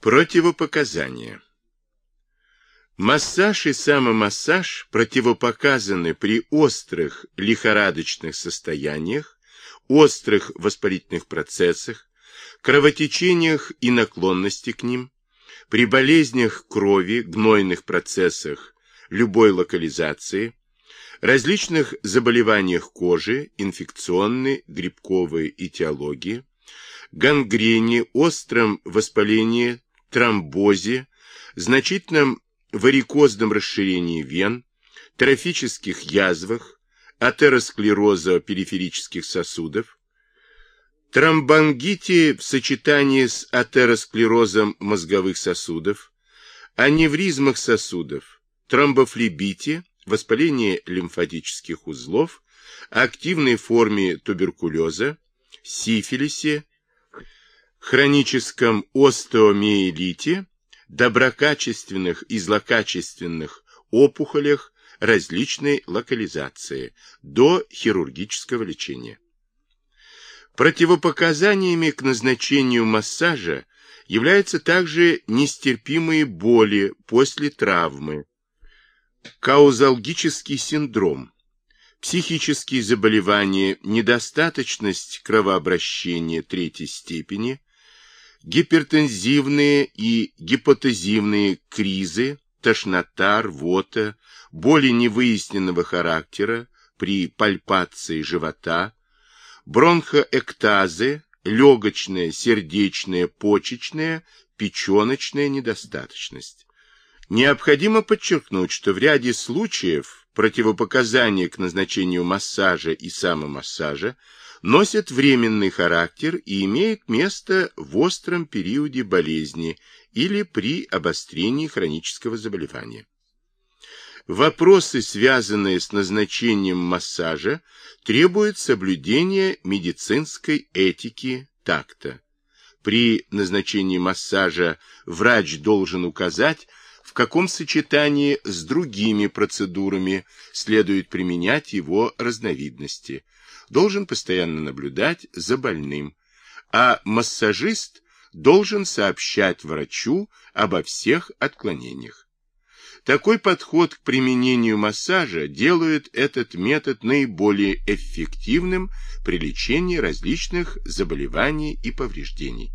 Противопоказания. Массаж и самомассаж противопоказаны при острых лихорадочных состояниях, острых воспалительных процессах, кровотечениях и наклонности к ним, при болезнях крови, гнойных процессах любой локализации, различных заболеваниях кожи, инфекционной, грибковой этиологии, гангрене, остром воспалении тромбозе, значительном варикозном расширении вен, трофических язвах, атеросклероза периферических сосудов, тромбонгите в сочетании с атеросклерозом мозговых сосудов, аневризмах сосудов, тромбофлебите, воспалении лимфатических узлов, активной форме туберкулеза, сифилисе, хроническом остеомиелите, доброкачественных и злокачественных опухолях различной локализации до хирургического лечения. Противопоказаниями к назначению массажа являются также нестерпимые боли после травмы, каузалгический синдром, психические заболевания, недостаточность кровообращения третьей степени, гипертензивные и гипотезивные кризы, тошнота, рвота, боли невыясненного характера при пальпации живота, бронхоэктазы, легочная, сердечная, почечная, печеночная недостаточность. Необходимо подчеркнуть, что в ряде случаев противопоказания к назначению массажа и самомассажа носят временный характер и имеют место в остром периоде болезни или при обострении хронического заболевания. Вопросы, связанные с назначением массажа, требуют соблюдения медицинской этики такта. При назначении массажа врач должен указать, в каком сочетании с другими процедурами следует применять его разновидности, должен постоянно наблюдать за больным, а массажист должен сообщать врачу обо всех отклонениях. Такой подход к применению массажа делает этот метод наиболее эффективным при лечении различных заболеваний и повреждений.